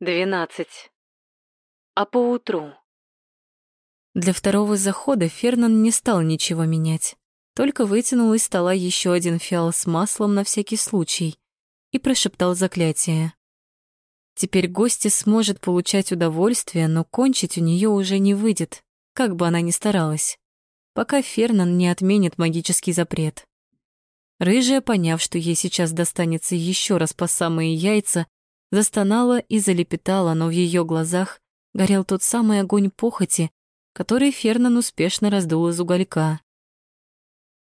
Двенадцать. А поутру? Для второго захода Фернан не стал ничего менять, только вытянул из стола еще один фиал с маслом на всякий случай и прошептал заклятие. Теперь гостья сможет получать удовольствие, но кончить у нее уже не выйдет, как бы она ни старалась, пока Фернан не отменит магический запрет. Рыжая, поняв, что ей сейчас достанется еще раз по самые яйца, застонала и залепетала, но в ее глазах горел тот самый огонь похоти, который Фернан успешно раздул из уголька.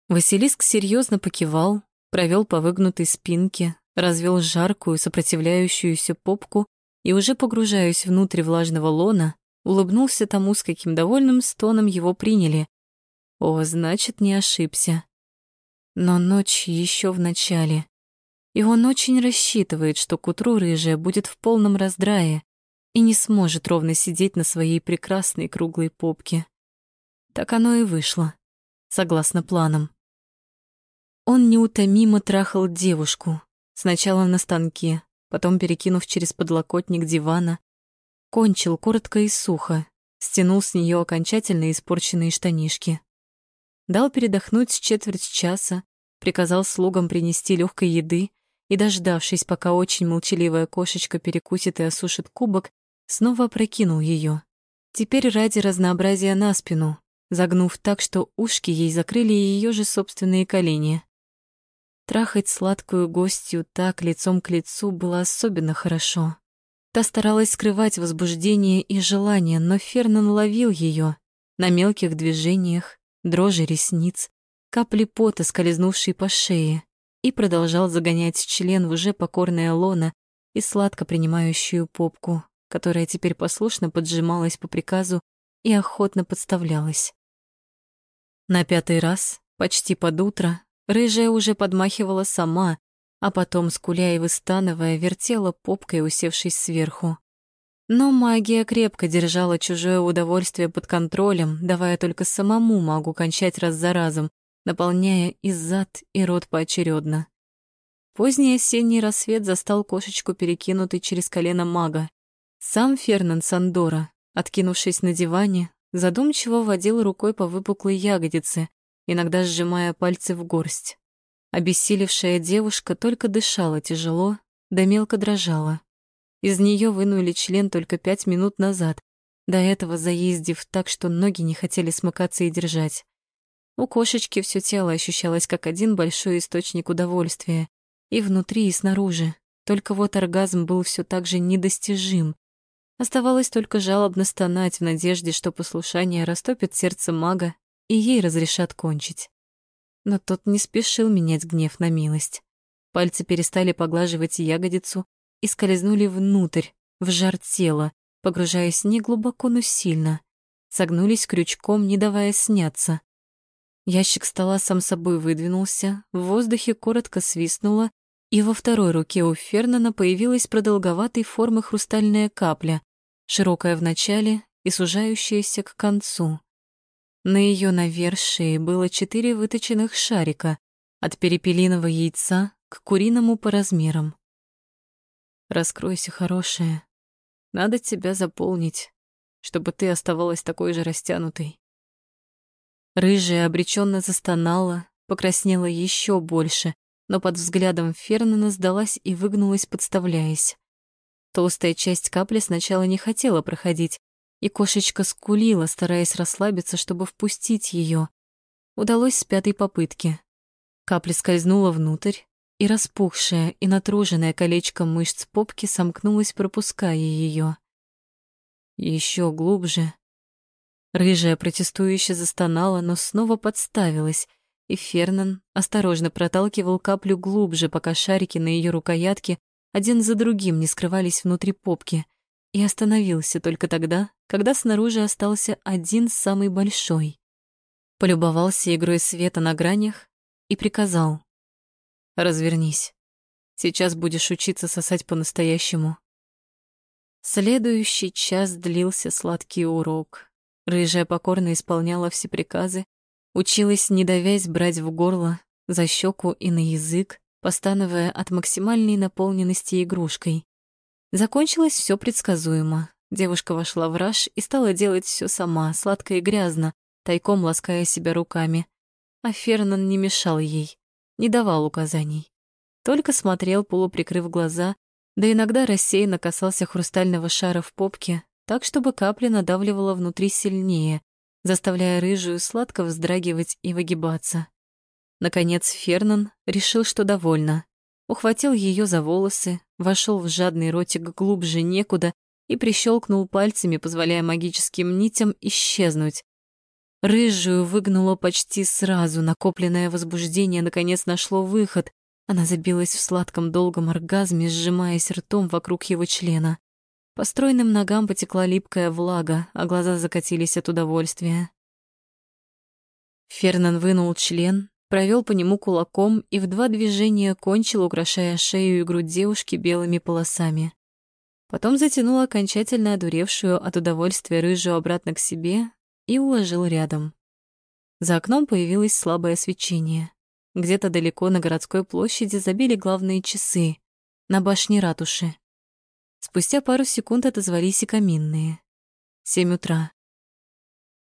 Василиск серьезно покивал, провел по выгнутой спинке, развел жаркую, сопротивляющуюся попку и, уже погружаясь внутрь влажного лона, улыбнулся тому, с каким довольным стоном его приняли. О, значит, не ошибся. Но ночь еще в начале, и он очень рассчитывает, что к утру рыжая будет в полном раздрае и не сможет ровно сидеть на своей прекрасной круглой попке. Так оно и вышло, согласно планам. Он неутомимо трахал девушку, Сначала на станке, потом перекинув через подлокотник дивана, кончил коротко и сухо, стянул с нее окончательно испорченные штанишки. Дал передохнуть с четверть часа, приказал слугам принести легкой еды и, дождавшись, пока очень молчаливая кошечка перекусит и осушит кубок, снова опрокинул ее. Теперь ради разнообразия на спину, загнув так, что ушки ей закрыли ее же собственные колени. Трахать сладкую гостью так лицом к лицу было особенно хорошо. Та старалась скрывать возбуждение и желание, но Фернан ловил ее на мелких движениях, дрожи ресниц, капли пота, скользнувшие по шее, и продолжал загонять член в уже покорное лоно и сладко принимающую попку, которая теперь послушно поджималась по приказу и охотно подставлялась. На пятый раз, почти под утро, Рыжая уже подмахивала сама, а потом, скуля и выстанывая, вертела попкой, усевшись сверху. Но магия крепко держала чужое удовольствие под контролем, давая только самому магу кончать раз за разом, наполняя и зад, и рот поочередно. Поздний осенний рассвет застал кошечку, перекинутый через колено мага. Сам Фернан Сандора, откинувшись на диване, задумчиво водил рукой по выпуклой ягодице, иногда сжимая пальцы в горсть. Обессилевшая девушка только дышала тяжело, да мелко дрожала. Из нее вынули член только пять минут назад, до этого заездив так, что ноги не хотели смыкаться и держать. У кошечки все тело ощущалось как один большой источник удовольствия, и внутри, и снаружи. Только вот оргазм был все так же недостижим. Оставалось только жалобно стонать в надежде, что послушание растопит сердце мага и ей разрешат кончить. Но тот не спешил менять гнев на милость. Пальцы перестали поглаживать ягодицу и скользнули внутрь, в жар тела, погружаясь не глубоко, но сильно. Согнулись крючком, не давая сняться. Ящик стола сам собой выдвинулся, в воздухе коротко свистнуло, и во второй руке у Фернана появилась продолговатой формы хрустальная капля, широкая в начале и сужающаяся к концу. На ее навершии было четыре выточенных шарика от перепелиного яйца к куриному по размерам. «Раскройся, хорошая. Надо тебя заполнить, чтобы ты оставалась такой же растянутой». Рыжая обреченно застонала, покраснела еще больше, но под взглядом Фернана сдалась и выгнулась, подставляясь. Толстая часть капли сначала не хотела проходить, и кошечка скулила, стараясь расслабиться, чтобы впустить ее. Удалось с пятой попытки. Капля скользнула внутрь, и распухшая и натруженная колечком мышц попки сомкнулась, пропуская ее. Еще глубже. Рыжая протестующе застонала, но снова подставилась, и Фернан осторожно проталкивал каплю глубже, пока шарики на ее рукоятке один за другим не скрывались внутри попки — и остановился только тогда, когда снаружи остался один самый большой. Полюбовался игрой света на гранях и приказал. «Развернись. Сейчас будешь учиться сосать по-настоящему». Следующий час длился сладкий урок. Рыжая покорно исполняла все приказы, училась, не давясь, брать в горло, за щеку и на язык, постановая от максимальной наполненности игрушкой. Закончилось все предсказуемо. Девушка вошла в раж и стала делать все сама, сладко и грязно, тайком лаская себя руками. А Фернан не мешал ей, не давал указаний. Только смотрел, полуприкрыв глаза, да иногда рассеянно касался хрустального шара в попке, так, чтобы капля надавливала внутри сильнее, заставляя рыжую сладко вздрагивать и выгибаться. Наконец Фернан решил, что довольно. Ухватил ее за волосы, вошел в жадный ротик глубже некуда и прищелкнул пальцами, позволяя магическим нитям исчезнуть. Рыжую выгнуло почти сразу, накопленное возбуждение наконец нашло выход. Она забилась в сладком долгом оргазме, сжимаясь ртом вокруг его члена. По стройным ногам потекла липкая влага, а глаза закатились от удовольствия. Фернан вынул член, провел по нему кулаком и в два движения кончил, украшая шею и грудь девушки белыми полосами. Потом затянул окончательно одуревшую от удовольствия рыжую обратно к себе и уложил рядом. За окном появилось слабое свечение. Где-то далеко на городской площади забили главные часы на башне ратуши. Спустя пару секунд отозвались и каминные. Семь утра.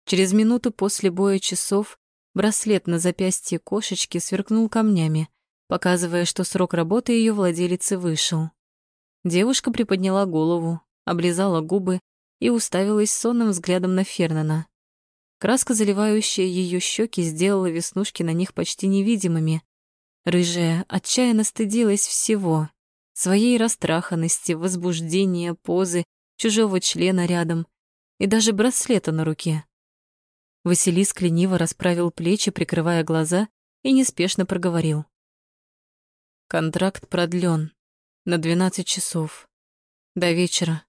Через минуту после боя часов браслет на запястье кошечки сверкнул камнями, показывая, что срок работы ее владелицы вышел. Девушка приподняла голову, облизала губы и уставилась сонным взглядом на Фернана. Краска, заливающая ее щеки, сделала веснушки на них почти невидимыми. Рыжая отчаянно стыдилась всего своей растраханности, возбуждения, позы, чужого члена рядом и даже браслета на руке. Василиск лениво расправил плечи, прикрывая глаза, и неспешно проговорил. Контракт продлен на 12 часов. До вечера.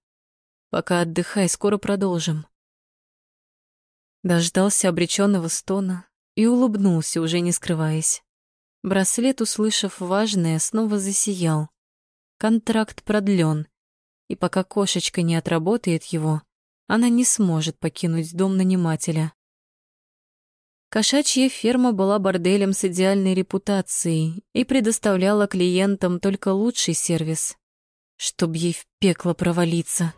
Пока отдыхай, скоро продолжим. Дождался обреченного стона и улыбнулся, уже не скрываясь. Браслет, услышав важное, снова засиял. Контракт продлен, и пока кошечка не отработает его, она не сможет покинуть дом нанимателя. Кошачья ферма была борделем с идеальной репутацией и предоставляла клиентам только лучший сервис, чтоб ей в пекло провалиться.